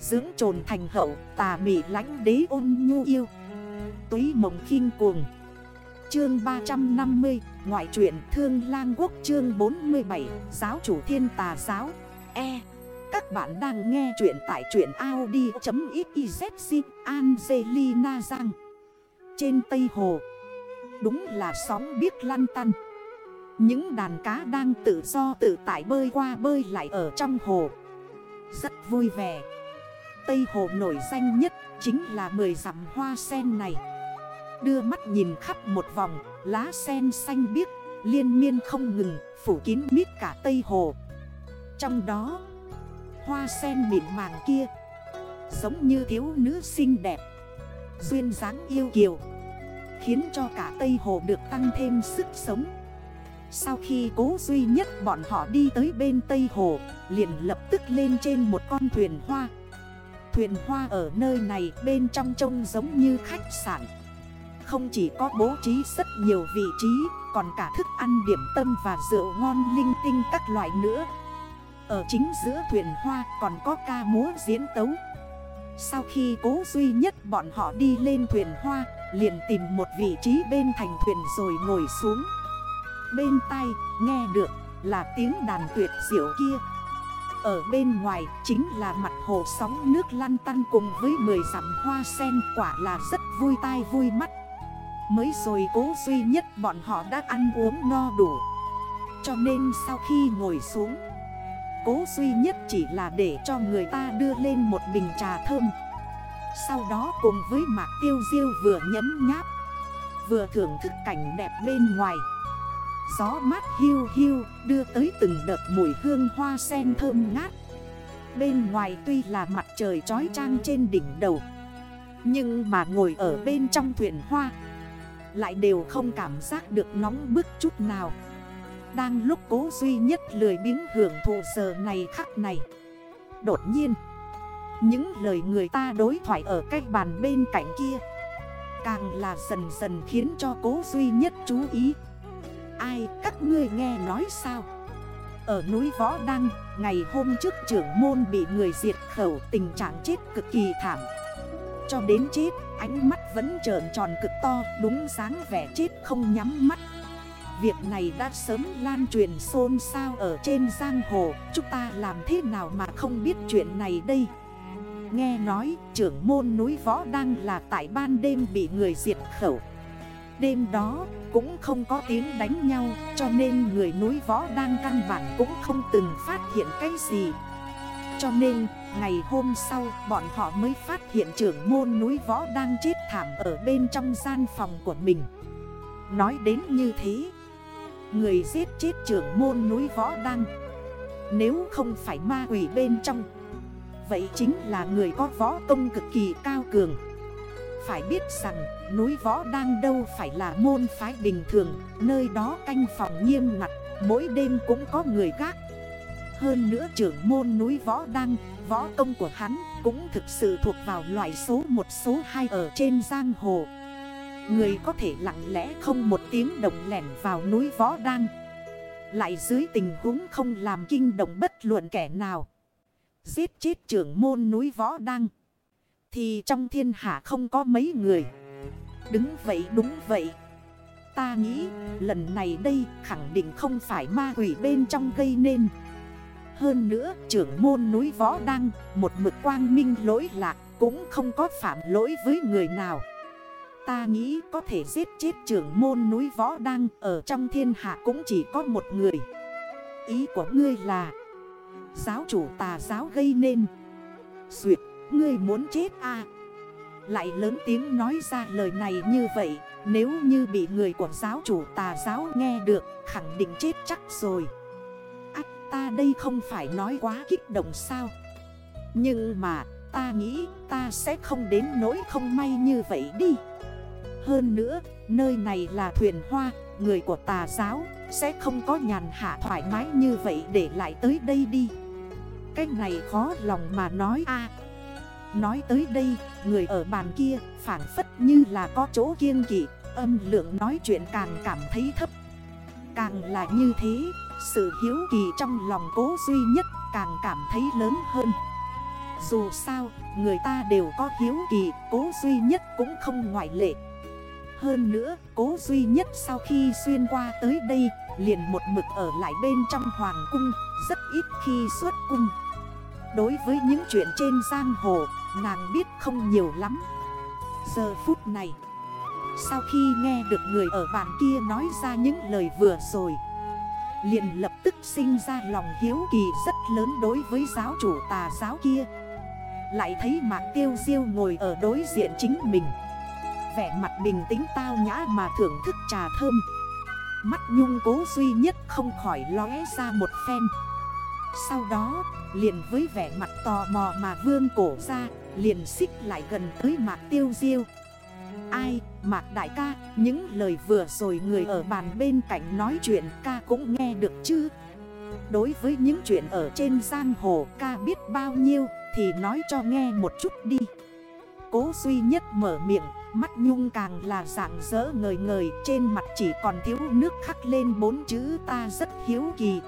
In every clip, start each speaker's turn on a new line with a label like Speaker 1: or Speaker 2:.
Speaker 1: Dưỡng trồn thành hậu, tà mị lánh đế ôn nhu yêu. Túy mộng khinh cuồng. Chương 350 Ngoại truyện Thương Lang Quốc chương 47 Giáo chủ thiên tà giáo. E. Các bạn đang nghe chuyện tại truyện Audi.xyz Angelina Giang. Trên Tây Hồ, Đúng là sóng biết lăn tăn. Những đàn cá đang tự do tự tại bơi qua bơi lại ở trong hồ. Rất vui vẻ. Tây Hồ nổi danh nhất chính là 10 dặm hoa sen này Đưa mắt nhìn khắp một vòng, lá sen xanh biếc, liên miên không ngừng, phủ kín mít cả Tây Hồ. Trong đó, hoa sen mịn màng kia, giống như thiếu nữ xinh đẹp, duyên dáng yêu kiều, khiến cho cả Tây Hồ được tăng thêm sức sống. Sau khi cố duy nhất bọn họ đi tới bên Tây Hồ, liền lập tức lên trên một con thuyền hoa. Thuyền hoa ở nơi này bên trong trông giống như khách sạn. Không chỉ có bố trí rất nhiều vị trí, Còn cả thức ăn điểm tâm và rượu ngon linh tinh các loại nữa. Ở chính giữa thuyền hoa còn có ca múa diễn tấu. Sau khi cố duy nhất bọn họ đi lên thuyền hoa, Liền tìm một vị trí bên thành thuyền rồi ngồi xuống. Bên tay nghe được là tiếng đàn tuyệt diệu kia ở bên ngoài chính là mặt hồ sóng nước lăn tăn cùng với 10 dặm hoa sen, quả là rất vui tai vui mắt. Mới rồi cố duy nhất bọn họ đã ăn uống no đủ. Cho nên sau khi ngồi xuống, Cố duy nhất chỉ là để cho người ta đưa lên một bình trà thơm. Sau đó cùng với mạc tiêu diêu vừa nhấm nháp, Vừa thưởng thức cảnh đẹp bên ngoài. Gió mát hiu hiu, đưa tới từng đợt mùi hương hoa sen thơm ngát. Bên ngoài tuy là mặt trời trói trang trên đỉnh đầu, Nhưng mà ngồi ở bên trong thuyền hoa, lại đều không cảm giác được nóng bức chút nào. Đang lúc cố duy nhất lười biếng hưởng thụ giờ này khắc này, Đột nhiên, Những lời người ta đối thoại ở cái bàn bên cạnh kia, Càng là dần dần khiến cho cố duy nhất chú ý. Ai, các ngươi nghe nói sao? Ở núi Võ Đăng, Ngày hôm trước trưởng môn bị người diệt khẩu, Tình trạng chết cực kỳ thảm. Cho đến chết, Ánh mắt vẫn trởn tròn cực to, Đúng dáng vẻ chết không nhắm mắt. Việc này đã sớm lan truyền xôn xao ở trên giang hồ, Chúng ta làm thế nào mà không biết chuyện này đây? Nghe nói, trưởng môn núi võ đang là tại ban đêm bị người diệt khẩu. Đêm đó cũng không có tiếng đánh nhau, Cho nên người núi võ đang căn bản cũng không từng phát hiện cái gì. Cho nên, Ngày hôm sau, bọn họ mới phát hiện trưởng môn núi võ đang chết thảm ở bên trong gian phòng của mình. Nói đến như thế, Người giết chết trưởng môn núi võ đang Nếu không phải ma quỷ bên trong, Vậy chính là người có võ công cực kỳ cao cường. Phải biết rằng, núi võ đang đâu phải là môn phái bình thường, Nơi đó canh phòng nghiêm ngặt, Mỗi đêm cũng có người gác. Hơn nữa trưởng môn núi võ đang, Võ công của hắn cũng thực sự thuộc vào loại số một, số 2 ở trên giang hồ. Người có thể lặng lẽ không một tiếng động lẻn vào núi võ đăng Lại dưới tình huống không làm kinh động bất luận kẻ nào. Giết chết trưởng môn núi võ đăng thì trong thiên hạ không có mấy người. Đứng vậy đúng vậy. Ta nghĩ, lần này đây khẳng định không phải ma quỷ bên trong gây nên. Hơn nữa, trưởng môn núi võ đăng, Một mực quang minh lỗi lạc, Cũng không có phạm lỗi với người nào. Ta nghĩ có thể giết chết trưởng môn núi võ đăng, Ở trong thiên hạ cũng chỉ có một người. Ý của ngươi là, Giáo chủ tà giáo gây nên. Duyệt ngươi muốn chết à? Lại lớn tiếng nói ra lời này như vậy, Nếu như bị người của giáo chủ tà giáo nghe được, Khẳng định chết chắc rồi. Ta đây không phải nói quá kích động sao? Nhưng mà, ta nghĩ ta sẽ không đến nỗi không may như vậy đi. Hơn nữa, nơi này là thuyền hoa, Người của tà giáo sẽ không có nhàn hạ thoải mái như vậy để lại tới đây đi. Cái này khó lòng mà nói a. Nói tới đây người ở bàn kia phản phất như là có chỗ kiêng kỵ Âm lượng nói chuyện càng cảm thấy thấp. Càng là như thế sự hiếu kỳ trong lòng cố duy nhất càng cảm thấy lớn hơn. Dù sao, người ta đều có hiếu kỳ, cố duy nhất cũng không ngoại lệ. Hơn nữa, cố duy nhất sau khi xuyên qua tới đây Liền một mực ở lại bên trong hoàng cung, rất ít khi xuất cung. Đối với những chuyện trên giang hồ, nàng biết không nhiều lắm. Giờ phút này Sau khi nghe được người ở bàn kia nói ra những lời vừa rồi liền lập tức sinh ra lòng hiếu kỳ rất lớn đối với giáo chủ tà giáo kia. Lại thấy mạc tiêu diêu ngồi ở đối diện chính mình Vẻ mặt bình tĩnh tao nhã mà thưởng thức trà thơm. Mắt nhung cố duy nhất không khỏi lóe ra một phen. Sau đó liền với vẻ mặt tò mò mà vươn cổ ra Liền xích lại gần tới mạc tiêu diêu. Ai, Mạc Đại ca, những lời vừa rồi người ở bàn bên cạnh nói chuyện ca cũng nghe được chứ? Đối với những chuyện ở trên giang hồ ca biết bao nhiêu thì nói cho nghe một chút đi. Cố duy nhất mở miệng, mắt nhung càng là dạng dỡ ngời ngời Trên mặt chỉ còn thiếu nước khắc lên bốn chữ ta rất hiếu kỳ.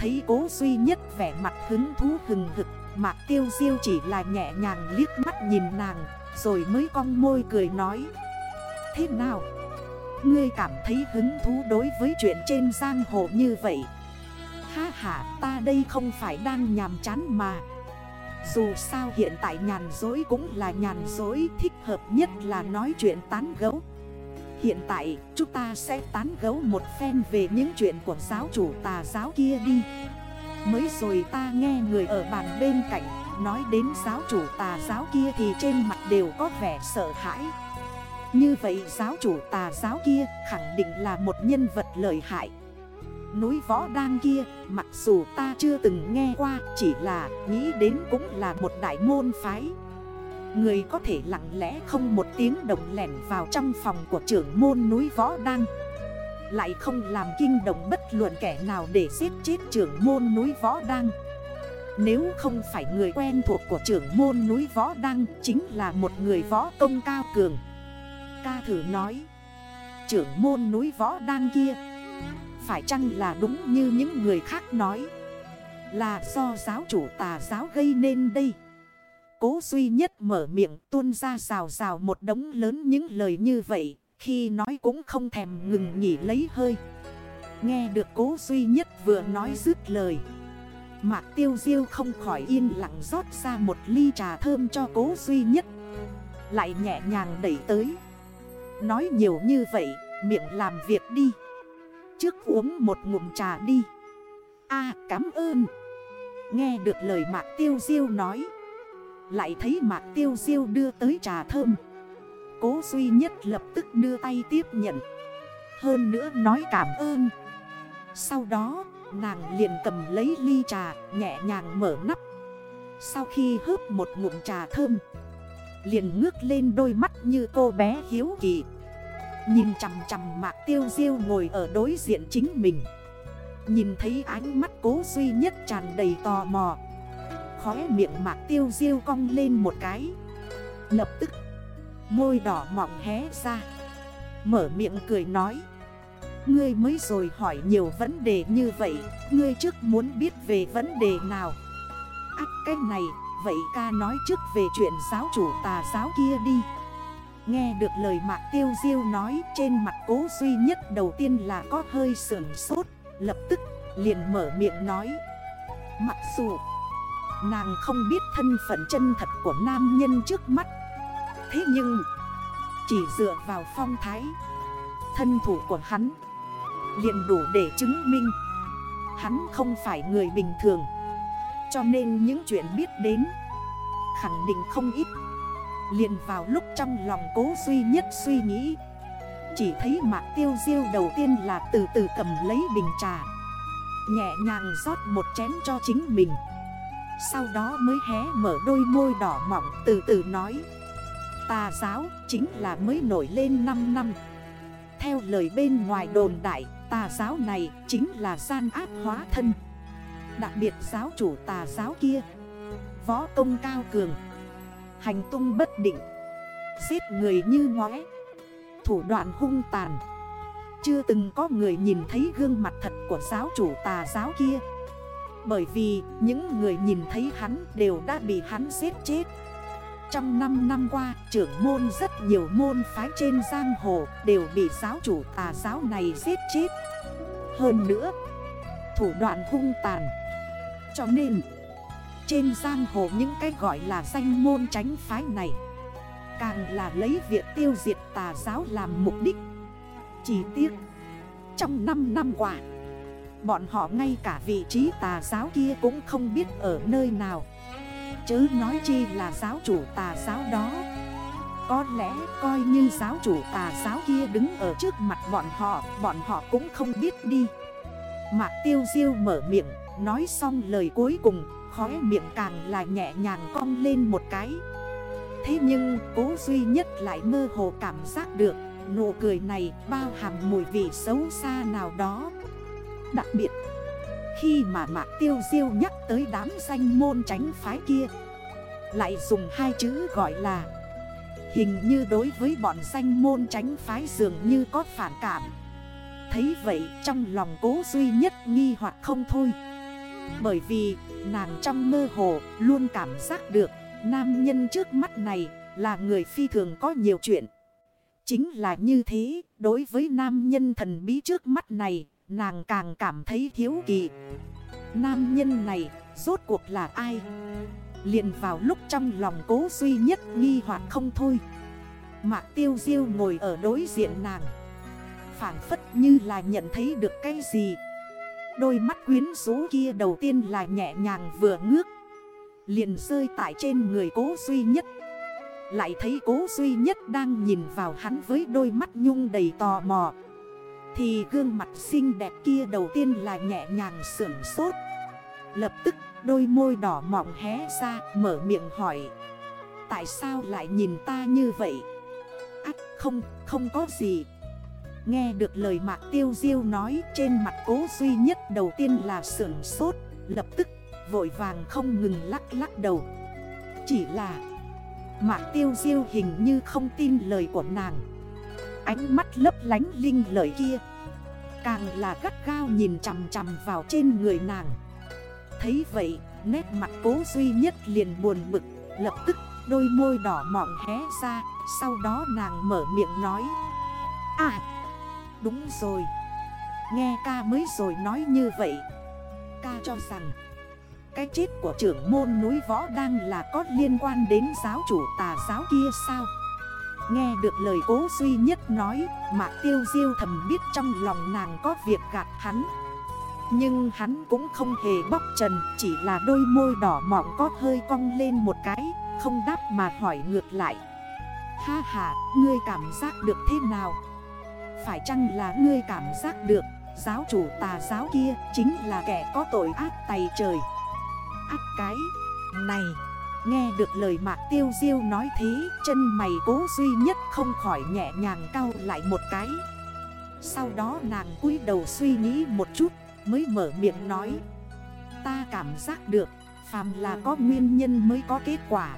Speaker 1: Thấy cố duy nhất vẻ mặt hứng thú hừng hực, Mạc tiêu diêu chỉ là nhẹ nhàng liếc mắt nhìn nàng, rồi mới cong môi cười nói, Thế nào? Ngươi cảm thấy hứng thú đối với chuyện trên giang hồ như vậy? Ha ha, ta đây không phải đang nhàm chán mà. Dù sao hiện tại nhàn dối cũng là nhàn dối Thích hợp nhất là nói chuyện tán gấu Hiện tại, chúng ta sẽ tán gấu một phen về những chuyện của giáo chủ tà giáo kia đi. Mới rồi ta nghe người ở bàn bên cạnh, Nói đến giáo chủ tà giáo kia thì trên mặt đều có vẻ sợ hãi. Như vậy giáo chủ tà giáo kia khẳng định là một nhân vật lợi hại. Núi võ đan kia, mặc dù ta chưa từng nghe qua, Chỉ là nghĩ đến cũng là một đại môn phái. Người có thể lặng lẽ không một tiếng động lẻn vào trong phòng của trưởng môn núi võ đăng. Lại không làm kinh động bất luận kẻ nào để giết chết trưởng môn núi võ đăng. Nếu không phải người quen thuộc của trưởng môn núi Võ Đăng Chính là một người võ công cao cường. Ca thử nói, Trưởng môn núi Võ Đăng kia, Phải chăng là đúng như những người khác nói? Là do giáo chủ tà giáo gây nên đây? Cố duy nhất mở miệng tuôn ra rào rào một đống lớn những lời như vậy, Khi nói cũng không thèm ngừng nghỉ lấy hơi. Nghe được cố duy nhất vừa nói dứt lời, Mạc tiêu diêu không khỏi yên lặng rót ra một ly trà thơm cho cố duy nhất, Lại nhẹ nhàng đẩy tới. Nói nhiều như vậy, miệng làm việc đi. Trước uống một ngụm trà đi. A, cảm ơn. Nghe được lời mạc tiêu diêu nói lại thấy mạc tiêu diêu đưa tới trà thơm. Cố duy nhất lập tức đưa tay tiếp nhận. Hơn nữa nói cảm ơn. Sau đó, Nàng liền cầm lấy ly trà, nhẹ nhàng mở nắp. Sau khi hớp một ngụm trà thơm, Liền ngước lên đôi mắt như cô bé hiếu kỳ. Nhìn chằm chằm mạc tiêu diêu ngồi ở đối diện chính mình. Nhìn thấy ánh mắt cố duy nhất tràn đầy tò mò. Khóe miệng mạc tiêu diêu cong lên một cái. Lập tức, Môi đỏ mọng hé ra. Mở miệng cười nói. Ngươi mới rồi hỏi nhiều vấn đề như vậy, Ngươi trước muốn biết về vấn đề nào? Ác cái này, Vậy ca nói trước về chuyện giáo chủ tà giáo kia đi. Nghe được lời mạc tiêu diêu nói, Trên mặt cố duy nhất đầu tiên là có hơi sườn sốt. Lập tức, liền mở miệng nói. Mặc dù Nàng không biết thân phận chân thật của nam nhân trước mắt. Thế nhưng, Chỉ dựa vào phong thái, Thân thủ của hắn, liền đủ để chứng minh Hắn không phải người bình thường. Cho nên những chuyện biết đến, Khẳng định không ít. Liền vào lúc trong lòng cố duy nhất suy nghĩ, Chỉ thấy mạc tiêu diêu đầu tiên là từ từ cầm lấy bình trà, Nhẹ nhàng rót một chén cho chính mình. Sau đó mới hé mở đôi môi đỏ mỏng từ từ nói. Tà giáo chính là mới nổi lên 5 năm. Theo lời bên ngoài đồn đại Tà giáo này chính là gian ác hóa thân. Đặc biệt giáo chủ tà giáo kia. Võ công cao cường. Hành tung bất định. Giết người như ngóe Thủ đoạn hung tàn. Chưa từng có người nhìn thấy gương mặt thật của giáo chủ tà giáo kia. Bởi vì những người nhìn thấy hắn đều đã bị hắn giết chết. Trong 5 năm qua, trưởng môn rất nhiều môn phái trên giang hồ Đều bị giáo chủ tà giáo này giết chết. Hơn nữa, thủ đoạn hung tàn. Cho nên, trên giang hồ những cái gọi là danh môn tránh phái này Càng là lấy việc tiêu diệt tà giáo làm mục đích. Chỉ tiếc, Trong 5 năm qua Bọn họ ngay cả vị trí tà giáo kia cũng không biết ở nơi nào. Chứ nói chi là giáo chủ tà giáo đó. Có lẽ coi như giáo chủ tà giáo kia đứng ở trước mặt bọn họ Bọn họ cũng không biết đi. Mạc tiêu diêu mở miệng, Nói xong lời cuối cùng, Khóe miệng càng là nhẹ nhàng cong lên một cái. Thế nhưng, cố duy nhất lại mơ hồ cảm giác được, Nụ cười này bao hàm mùi vị xấu xa nào đó. Đặc biệt, Khi mà Mạc Tiêu Diêu nhắc tới đám danh môn tránh phái kia, Lại dùng hai chữ gọi là, Hình như đối với bọn danh môn tránh phái dường như có phản cảm. Thấy vậy trong lòng cố duy nhất nghi hoặc không thôi. Bởi vì nàng trong mơ hồ luôn cảm giác được Nam nhân trước mắt này là người phi thường có nhiều chuyện. Chính là như thế, đối với nam nhân thần bí trước mắt này Nàng càng cảm thấy thiếu kỳ. Nam nhân này, rốt cuộc là ai? Liền vào lúc trong lòng cố duy nhất nghi hoặc không thôi. Mạc tiêu diêu ngồi ở đối diện nàng. Phản phất như là nhận thấy được cái gì. Đôi mắt quyến rũ kia đầu tiên là nhẹ nhàng vừa ngước. Liền rơi tại trên người cố duy nhất. Lại thấy cố duy nhất đang nhìn vào hắn với đôi mắt nhung đầy tò mò. Thì gương mặt xinh đẹp kia đầu tiên là nhẹ nhàng sưởng sốt. Lập tức đôi môi đỏ mọng hé ra mở miệng hỏi. Tại sao lại nhìn ta như vậy? Ách không, không có gì. Nghe được lời mạc tiêu diêu nói trên mặt cố duy nhất đầu tiên là sưởng sốt. Lập tức vội vàng không ngừng lắc lắc đầu. Chỉ là mạc tiêu diêu hình như không tin lời của nàng. Ánh mắt lấp lánh linh lời kia. Càng là gắt gao nhìn chằm chằm vào trên người nàng. Thấy vậy, nét mặt cố duy nhất liền buồn bực, Lập tức đôi môi đỏ mọng hé ra, Sau đó nàng mở miệng nói. À Đúng rồi. Nghe ca mới rồi nói như vậy. Ca cho rằng, Cái chết của trưởng môn núi võ đang là có liên quan đến giáo chủ tà giáo kia sao? Nghe được lời cố duy nhất nói Mạc tiêu diêu thầm biết trong lòng nàng có việc gạt hắn. Nhưng hắn cũng không hề bóc trần Chỉ là đôi môi đỏ mọng có hơi cong lên một cái Không đáp mà hỏi ngược lại. Ha ha, ngươi cảm giác được thế nào? Phải chăng là ngươi cảm giác được Giáo chủ tà giáo kia chính là kẻ có tội ác tay trời? Ác cái này Nghe được lời mạc tiêu diêu nói thế, Chân mày cố duy nhất không khỏi nhẹ nhàng cao lại một cái. Sau đó nàng cúi đầu suy nghĩ một chút, Mới mở miệng nói. Ta cảm giác được, Phàm là có nguyên nhân mới có kết quả.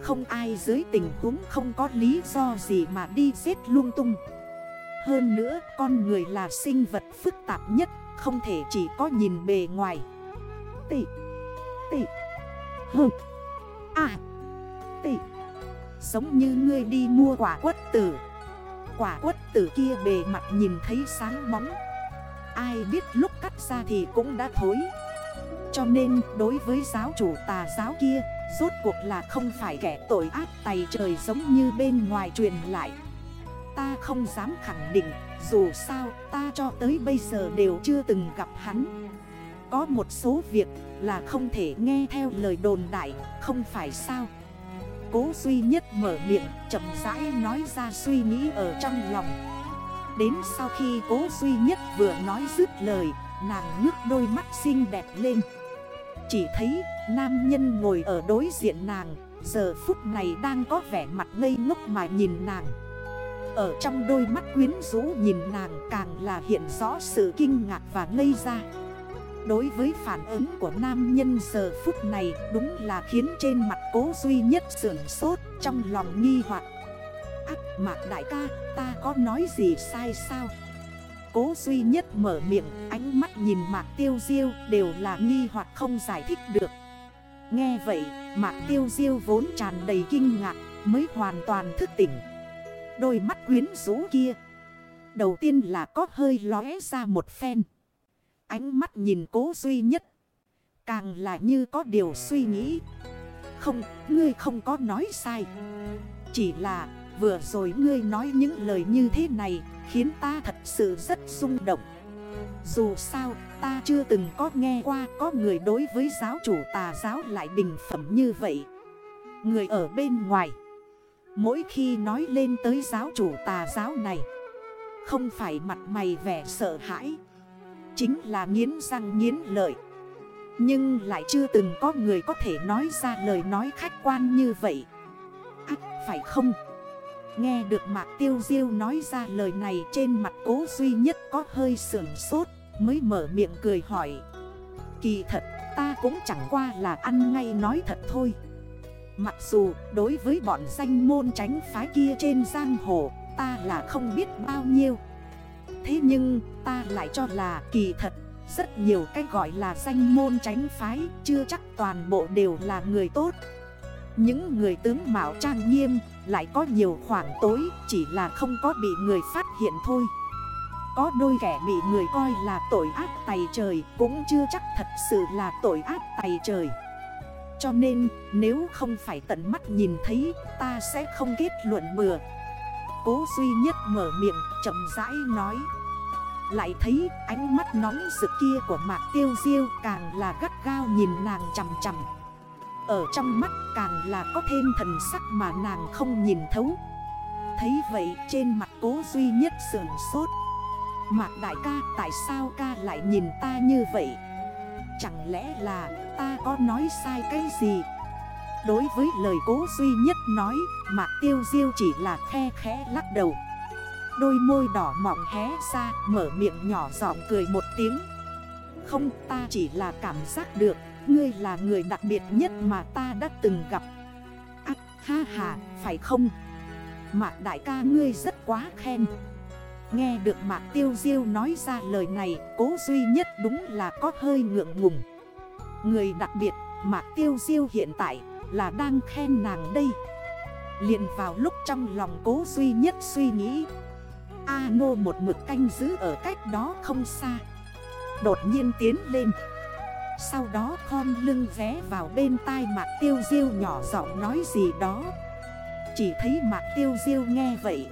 Speaker 1: Không ai dưới tình huống không có lý do gì mà đi giết lung tung. Hơn nữa, con người là sinh vật phức tạp nhất, Không thể chỉ có nhìn bề ngoài. Tị Tị, Hừ. À Tị Giống như ngươi đi mua quả quất tử. Quả quất tử kia bề mặt nhìn thấy sáng bóng. Ai biết lúc cắt ra thì cũng đã thối. Cho nên, đối với giáo chủ tà giáo kia, Rốt cuộc là không phải kẻ tội ác tày trời giống như bên ngoài truyền lại. Ta không dám khẳng định, Dù sao, ta cho tới bây giờ đều chưa từng gặp hắn. Có một số việc là không thể nghe theo lời đồn đại, Không phải sao? Cố duy nhất mở miệng, chậm rãi nói ra suy nghĩ ở trong lòng. Đến sau khi cố duy nhất vừa nói dứt lời, Nàng ngước đôi mắt xinh đẹp lên. Chỉ thấy nam nhân ngồi ở đối diện nàng, Giờ phút này đang có vẻ mặt ngây ngốc mà nhìn nàng. Ở trong đôi mắt quyến rũ nhìn nàng càng là hiện rõ sự kinh ngạc và ngây ra. Đối với phản ứng của nam nhân giờ phút này đúng là khiến trên mặt cố duy nhất sườn sốt trong lòng nghi hoặc. Ác mạc đại ca, ta có nói gì sai sao? Cố duy nhất mở miệng, Ánh mắt nhìn mạc tiêu diêu đều là nghi hoặc không giải thích được. Nghe vậy, mạc tiêu diêu vốn tràn đầy kinh ngạc, Mới hoàn toàn thức tỉnh. Đôi mắt quyến rũ kia, Đầu tiên là có hơi lóe ra một phen. Ánh mắt nhìn cố duy nhất. Càng là như có điều suy nghĩ. Không, ngươi không có nói sai. Chỉ là vừa rồi ngươi nói những lời như thế này Khiến ta thật sự rất rung động. Dù sao ta chưa từng có nghe qua Có người đối với giáo chủ tà giáo lại bình phẩm như vậy. Người ở bên ngoài Mỗi khi nói lên tới giáo chủ tà giáo này Không phải mặt mày vẻ sợ hãi Chính là nghiến răng nghiến lợi. Nhưng lại chưa từng có người có thể nói ra lời nói khách quan như vậy. À phải không? Nghe được Mạc Tiêu Diêu nói ra lời này trên mặt cố duy nhất có hơi sưởng sốt, Mới mở miệng cười hỏi. Kỳ thật, ta cũng chẳng qua là ăn ngay nói thật thôi. Mặc dù đối với bọn danh môn tránh phái kia trên giang hồ, Ta là không biết bao nhiêu. Thế nhưng, ta lại cho là kỳ thật, Rất nhiều cách gọi là danh môn tránh phái Chưa chắc toàn bộ đều là người tốt. Những người tướng mạo trang nghiêm Lại có nhiều khoảng tối, Chỉ là không có bị người phát hiện thôi. Có đôi kẻ bị người coi là tội ác tày trời Cũng chưa chắc thật sự là tội ác tày trời. Cho nên, nếu không phải tận mắt nhìn thấy, ta sẽ không kết luận bừa. Cố duy nhất mở miệng, chậm rãi nói. Lại thấy ánh mắt nóng rực kia của mạc tiêu diêu càng là gắt gao nhìn nàng chầm chầm Ở trong mắt càng là có thêm thần sắc mà nàng không nhìn thấu. Thấy vậy trên mặt cố duy nhất sườn sốt. Mạc đại ca, tại sao ca lại nhìn ta như vậy? Chẳng lẽ là ta có nói sai cái gì? Đối với lời cố duy nhất nói Mạc tiêu diêu chỉ là khe khẽ lắc đầu. Đôi môi đỏ mọng hé ra, Mở miệng nhỏ giọng cười một tiếng. Không, ta chỉ là cảm giác được, Ngươi là người đặc biệt nhất mà ta đã từng gặp. À ha ha, phải không? Mạc đại ca ngươi rất quá khen. Nghe được Mạc Tiêu Diêu nói ra lời này, Cố duy nhất đúng là có hơi ngượng ngùng. Người đặc biệt Mạc Tiêu Diêu hiện tại là đang khen nàng đây. Liền vào lúc trong lòng cố duy nhất suy nghĩ. A nô một mực canh giữ ở cách đó không xa. Đột nhiên tiến lên. Sau đó khom lưng vé vào bên tai Mạc Tiêu Diêu nhỏ giọng nói gì đó. Chỉ thấy Mạc Tiêu Diêu nghe vậy.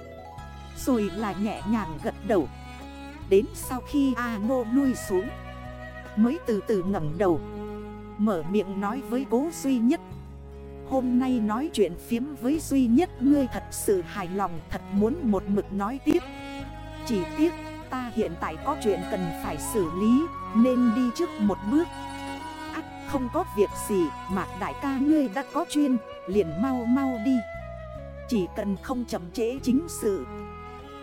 Speaker 1: Rồi là nhẹ nhàng gật đầu. Đến sau khi A nô lui xuống. Mới từ từ ngẩng đầu. Mở miệng nói với cố duy nhất. Hôm nay nói chuyện phiếm với duy nhất ngươi thật sự hài lòng, thật muốn một mực nói tiếp. Chỉ tiếc, ta hiện tại có chuyện cần phải xử lý, nên đi trước một bước. Ác không có việc gì, mà đại ca ngươi đã có chuyên, liền mau mau đi. Chỉ cần không chậm trễ chính sự.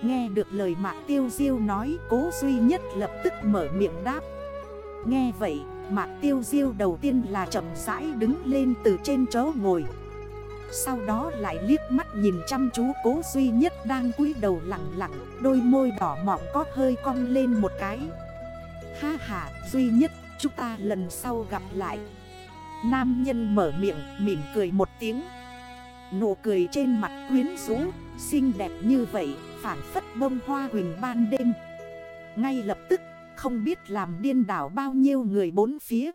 Speaker 1: Nghe được lời mạc tiêu diêu nói, cố duy nhất lập tức mở miệng đáp. Nghe vậy Mạc tiêu diêu đầu tiên là chậm rãi đứng lên từ trên chỗ ngồi. Sau đó lại liếc mắt nhìn chăm chú cố duy nhất đang cúi đầu lặng lặng, Đôi môi đỏ mọng có hơi cong lên một cái. Ha ha, duy nhất, chúng ta lần sau gặp lại. Nam nhân mở miệng, mỉm cười một tiếng. Nụ cười trên mặt quyến rũ, Xinh đẹp như vậy phản phất bông hoa huỳnh ban đêm. Ngay lập tức không biết làm điên đảo bao nhiêu người bốn phía.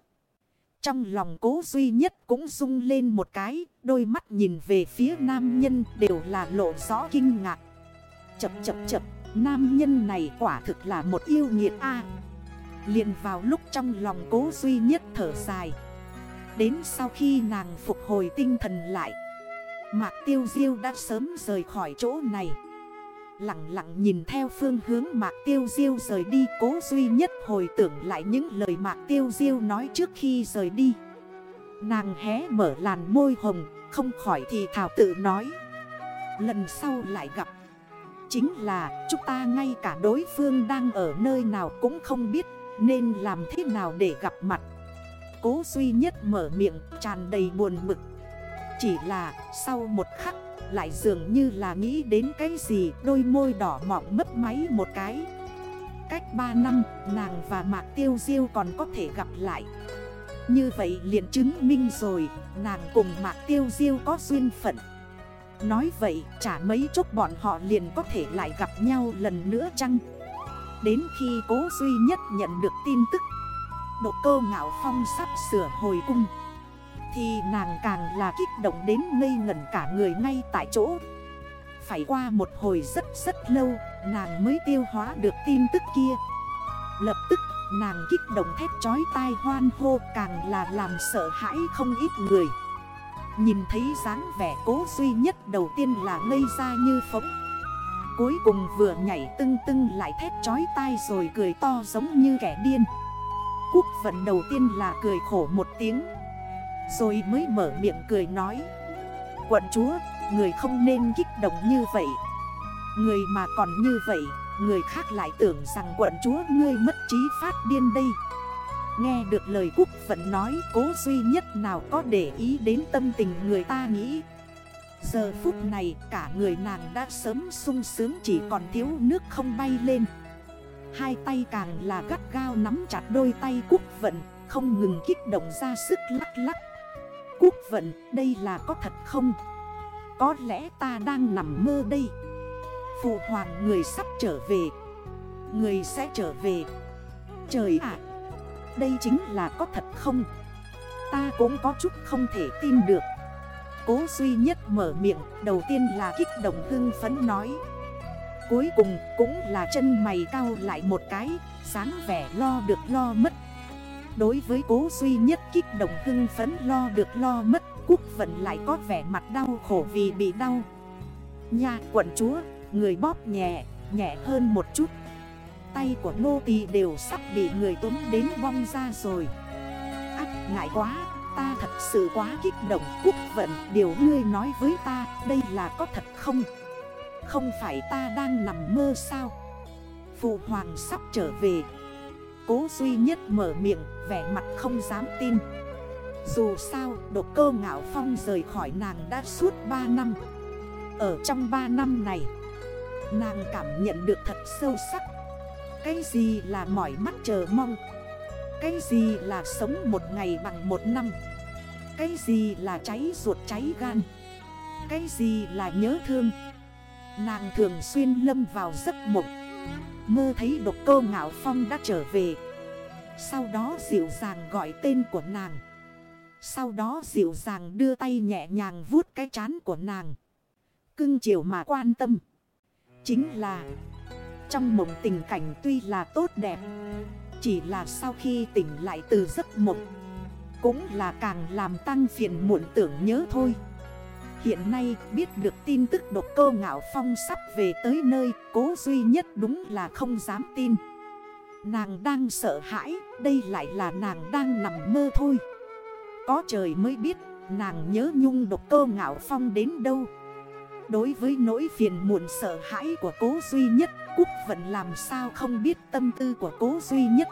Speaker 1: Trong lòng cố duy nhất cũng rung lên một cái, đôi mắt nhìn về phía nam nhân đều là lộ rõ kinh ngạc. Chập chập chập, nam nhân này quả thực là một yêu nghiệt A. liền vào lúc trong lòng cố duy nhất thở dài. Đến sau khi nàng phục hồi tinh thần lại, Mạc Tiêu Diêu đã sớm rời khỏi chỗ này. Lặng lặng nhìn theo phương hướng Mạc Tiêu Diêu rời đi, Cố duy nhất hồi tưởng lại những lời Mạc Tiêu Diêu nói trước khi rời đi. Nàng hé mở làn môi hồng, Không khỏi thì thảo tự nói. Lần sau lại gặp. Chính là, chúng ta ngay cả đối phương đang ở nơi nào cũng không biết, Nên làm thế nào để gặp mặt. Cố duy nhất mở miệng, tràn đầy buồn mực. Chỉ là, sau một khắc lại dường như là nghĩ đến cái gì, Đôi môi đỏ mọng mấp máy một cái. Cách 3 năm, nàng và Mạc Tiêu Diêu còn có thể gặp lại. Như vậy liền chứng minh rồi, nàng cùng Mạc Tiêu Diêu có duyên phận. Nói vậy, chả mấy chốc bọn họ liền có thể lại gặp nhau lần nữa chăng? Đến khi cố duy nhất nhận được tin tức, Độ cơ ngạo phong sắp sửa hồi cung. Thì nàng càng là kích động đến ngây ngẩn cả người ngay tại chỗ. Phải qua một hồi rất rất lâu, Nàng mới tiêu hóa được tin tức kia. Lập tức, nàng kích động thét chói tai hoan hô Càng là làm sợ hãi không ít người. Nhìn thấy dáng vẻ cố duy nhất đầu tiên là ngây ra như phóng. Cuối cùng vừa nhảy tưng tưng lại thét chói tai rồi cười to giống như kẻ điên. Quốc vận đầu tiên là cười khổ một tiếng. Rồi mới mở miệng cười nói. Quận chúa, người không nên kích động như vậy. Người mà còn như vậy, người khác lại tưởng rằng quận chúa ngươi mất trí phát điên đây. Nghe được lời quốc vận nói cố duy nhất nào có để ý đến tâm tình người ta nghĩ. Giờ phút này cả người nàng đã sớm sung sướng chỉ còn thiếu nước không bay lên. Hai tay càng là gắt gao nắm chặt đôi tay quốc vận Không ngừng kích động ra sức lắc lắc. Quốc vận, đây là có thật không? Có lẽ ta đang nằm mơ đây. Phụ hoàng, người sắp trở về. Người sẽ trở về. Trời ạ! Đây chính là có thật không? Ta cũng có chút không thể tin được. Cố duy nhất mở miệng, Đầu tiên là kích động hưng phấn nói. Cuối cùng cũng là chân mày cao lại một cái Sáng vẻ lo được lo mất. Đối với cố duy nhất kích động hưng phấn lo được lo mất Quốc vận lại có vẻ mặt đau khổ vì bị đau. Nha quận chúa Người bóp nhẹ, nhẹ hơn một chút. Tay của nô tỳ đều sắp bị người túm đến vong ra rồi. Ác ngại quá Ta thật sự quá kích động Quốc vận điều ngươi nói với ta Đây là có thật không? Không phải ta đang nằm mơ sao? Phụ hoàng sắp trở về. Cố duy nhất mở miệng, Vẻ mặt không dám tin. Dù sao độc cơ ngạo phong rời khỏi nàng đã suốt 3 năm. Ở trong 3 năm này, Nàng cảm nhận được thật sâu sắc. Cái gì là mỏi mắt chờ mong? Cái gì là sống một ngày bằng một năm? Cái gì là cháy ruột cháy gan? Cái gì là nhớ thương? Nàng thường xuyên lâm vào giấc mộng. Mơ thấy độc Cô ngạo phong đã trở về. Sau đó dịu dàng gọi tên của nàng. Sau đó dịu dàng đưa tay nhẹ nhàng vuốt cái chán của nàng. Cưng chiều mà quan tâm. Chính là, Trong mộng tình cảnh tuy là tốt đẹp, Chỉ là sau khi tỉnh lại từ giấc mộng, Cũng là càng làm tăng phiền muộn tưởng nhớ thôi. Hiện nay, biết được tin tức độc cơ ngạo phong sắp về tới nơi, Cố duy nhất đúng là không dám tin. Nàng đang sợ hãi, Đây lại là nàng đang nằm mơ thôi. Có trời mới biết, Nàng nhớ nhung độc cơ ngạo phong đến đâu. Đối với nỗi phiền muộn sợ hãi của cố duy nhất, Cúc vẫn làm sao không biết tâm tư của cố duy nhất.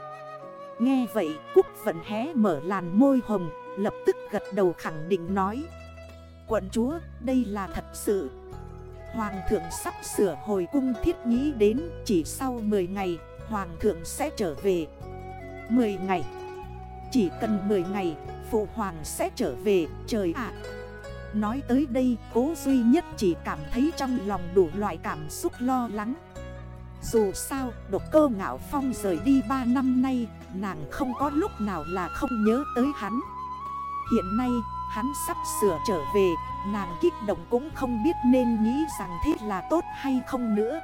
Speaker 1: Nghe vậy, Cúc vẫn hé mở làn môi hồng, Lập tức gật đầu khẳng định nói Quận chúa, đây là thật sự. Hoàng thượng sắp sửa hồi cung thiết nghĩ đến Chỉ sau 10 ngày, Hoàng thượng sẽ trở về. 10 ngày. Chỉ cần 10 ngày, Phụ hoàng sẽ trở về, Trời ạ. Nói tới đây, cố duy nhất chỉ cảm thấy trong lòng đủ loại cảm xúc lo lắng. Dù sao, độc cơ ngạo phong rời đi 3 năm nay, Nàng không có lúc nào là không nhớ tới hắn. Hiện nay hắn sắp sửa trở về, Nàng kích động cũng không biết nên nghĩ rằng thế là tốt hay không nữa.